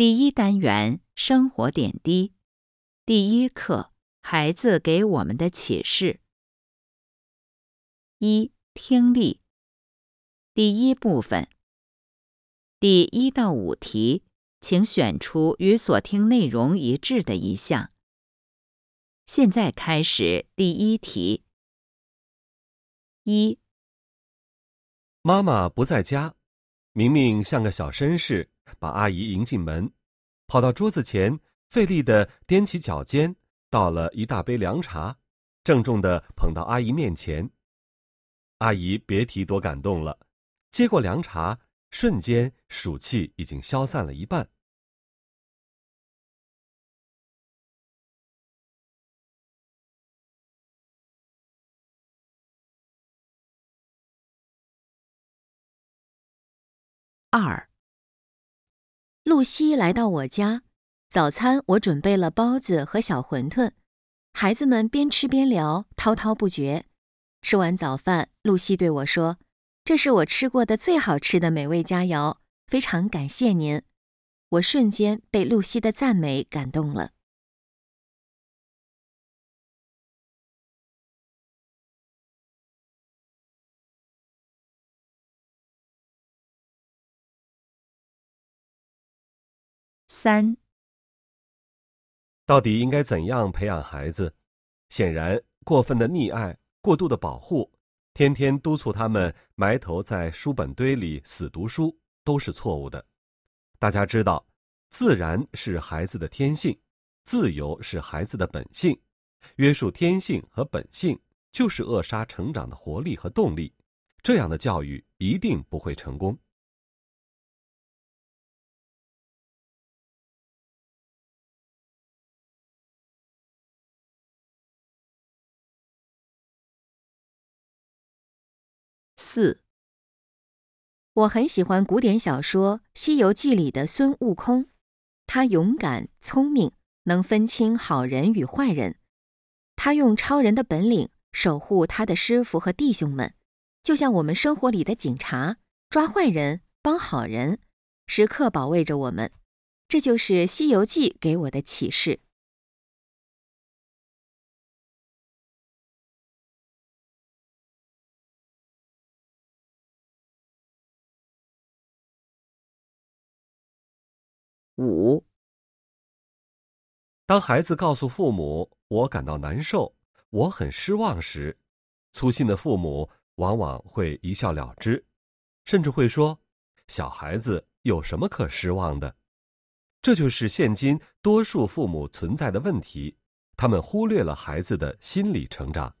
第一单元生活点滴，第一课孩子给我们的启示。一、听力。第一部分，第一到五题，请选出与所听内容一致的一项。现在开始第一题。一、妈妈不在家，明明像个小绅士，把阿姨迎进门，跑到桌子前，费力的踮起脚尖，倒了一大杯凉茶，郑重的捧到阿姨面前。阿姨别提多感动了，接过凉茶，瞬间暑气已经消散了一半。二、露西来到我家，早餐我准备了包子和小馄饨，孩子们边吃边聊，滔滔不绝。吃完早饭，露西对我说：“这是我吃过的最好吃的美味佳肴，非常感谢您。”我瞬间被露西的赞美感动了。三、到底应该怎样培养孩子？显然，过分的溺爱、过度的保护、天天督促他们埋头在书本堆里死读书，都是错误的。大家知道，自然是孩子的天性，自由是孩子的本性，约束天性和本性就是扼杀成长的活力和动力。这样的教育一定不会成功。四、我很喜欢古典小说《西游记》里的孙悟空，他勇敢、聪明，能分清好人与坏人。他用超人的本领守护他的师傅和弟兄们，就像我们生活里的警察，抓坏人、帮好人，时刻保卫着我们。这就是《西游记》给我的启示。五、当孩子告诉父母“我感到难受，我很失望”时，粗心的父母往往会一笑了之，甚至会说：“小孩子有什么可失望的？”这就是现今多数父母存在的问题，他们忽略了孩子的心理成长。